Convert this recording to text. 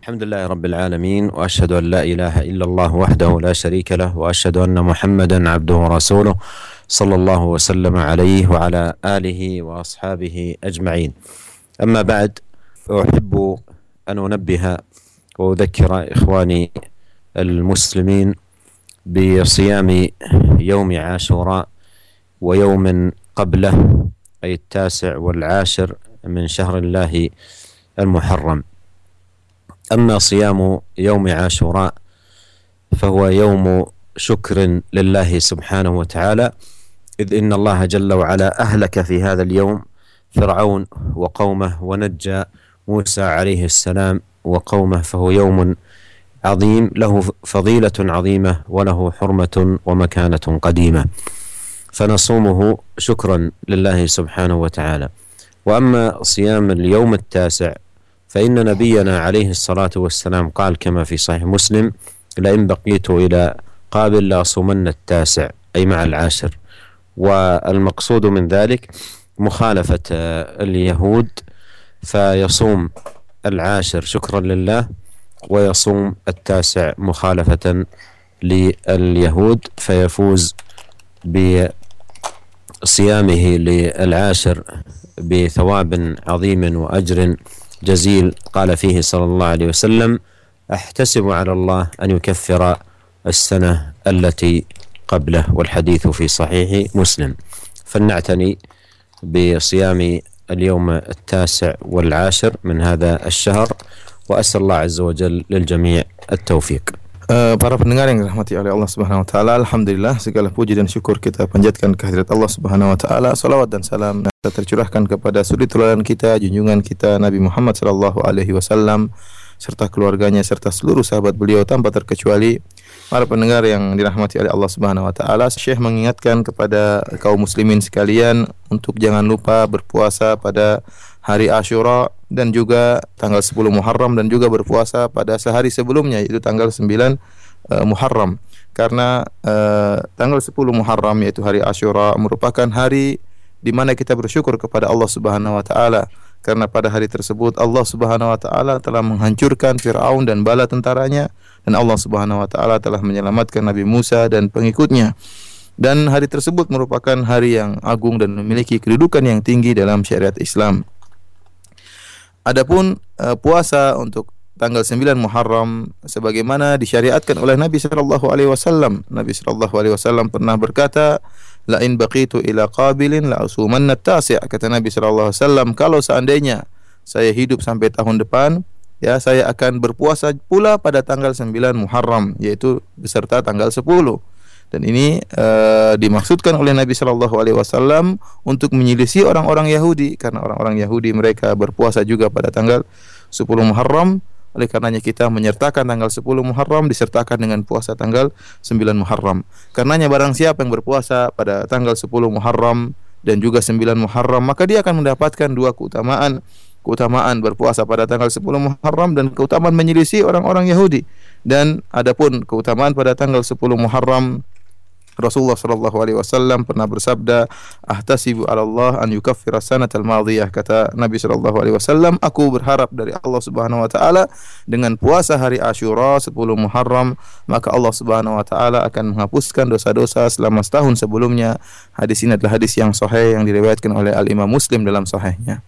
الحمد لله رب العالمين وأشهد أن لا إله إلا الله وحده لا شريك له وأشهد أن محمدا عبده ورسوله صلى الله وسلم عليه وعلى آله وأصحابه أجمعين. أما بعد أحب أن أنبه وأذكر إخواني المسلمين بصيام يوم عاشوراء ويوم قبله أي التاسع والعاشر من شهر الله المحرم. أما صيام يوم عاشوراء فهو يوم شكر لله سبحانه وتعالى إذ إن الله جل وعلا أهلك في هذا اليوم فرعون وقومه ونجى موسى عليه السلام وقومه فهو يوم عظيم له فضيلة عظيمة وله حرمة ومكانة قديمة. فنصومه شكرا لله سبحانه وتعالى. وأما صيام اليوم التاسع فإن نبينا عليه الصلاة والسلام قال كما في صحيح مسلم لئن بقيت إلى قابل لأصومن التاسع أي مع العاشر. والمقصود من ذلك مخالفة اليهود فيصوم العاشر شكرا لله ويصوم التاسع مخالفة لليهود فيفوز بصيامه للعاشر بثواب عظيم وأجر جزيل قال فيه صلى الله عليه وسلم أحتسب على الله أن يكفر السنة التي قبله والحديث في صحيح مسلم. فلنعتني بصيام اليوم التاسع والعاشر من هذا الشهر وأسأل الله عز وجل للجميع التوفيق. Uh, para pendengar yang dirahmati oleh Allah Subhanahu wa taala, alhamdulillah segala puji dan syukur kita panjatkan kehadirat Allah Subhanahu wa taala. Salawat dan salam kita tercurahkan kepada suri teladan kita, junjungan kita Nabi Muhammad sallallahu alaihi wasallam serta keluarganya serta seluruh sahabat beliau tanpa terkecuali. Para pendengar yang dirahmati oleh Allah Subhanahu wa taala, Syekh mengingatkan kepada kaum muslimin sekalian untuk jangan lupa berpuasa pada hari Ashura dan juga tanggal 10 Muharram dan juga berpuasa pada sehari sebelumnya yaitu tanggal 9 uh, eh, Muharram. Karena uh, tanggal 10 Muharram yaitu hari Ashura merupakan hari di mana kita bersyukur kepada Allah Subhanahu wa taala. Karena pada hari tersebut Allah Subhanahu wa taala telah menghancurkan Firaun dan bala tentaranya dan Allah Subhanahu wa taala telah menyelamatkan Nabi Musa dan pengikutnya. Dan hari tersebut merupakan hari yang agung dan memiliki kedudukan yang tinggi dalam syariat Islam. Adapun uh, puasa untuk tanggal 9 Muharram sebagaimana disyariatkan oleh Nabi sallallahu alaihi wasallam. Nabi sallallahu alaihi wasallam pernah berkata, "La in baqitu ila qabilin la asumanna tasi'." Kata Nabi sallallahu alaihi wasallam, kalau seandainya saya hidup sampai tahun depan, ya saya akan berpuasa pula pada tanggal 9 Muharram yaitu beserta tanggal 10 dan ini uh, dimaksudkan oleh Nabi Shallallahu Alaihi Wasallam untuk menyelisih orang-orang Yahudi karena orang-orang Yahudi mereka berpuasa juga pada tanggal 10 Muharram. Oleh karenanya kita menyertakan tanggal 10 Muharram disertakan dengan puasa tanggal 9 Muharram. Karenanya barang siapa yang berpuasa pada tanggal 10 Muharram dan juga 9 Muharram maka dia akan mendapatkan dua keutamaan. Keutamaan berpuasa pada tanggal 10 Muharram dan keutamaan menyelisih orang-orang Yahudi. Dan adapun keutamaan pada tanggal 10 Muharram Rasulullah sallallahu alaihi wasallam pernah bersabda, "Ahtasibu 'ala Allah an yukaffira sanatal madhiyah." Kata Nabi sallallahu alaihi wasallam, "Aku berharap dari Allah Subhanahu wa taala dengan puasa hari Asyura 10 Muharram, maka Allah Subhanahu wa taala akan menghapuskan dosa-dosa selama setahun sebelumnya." Hadis ini adalah hadis yang sahih yang diriwayatkan oleh Al Imam Muslim dalam sahihnya.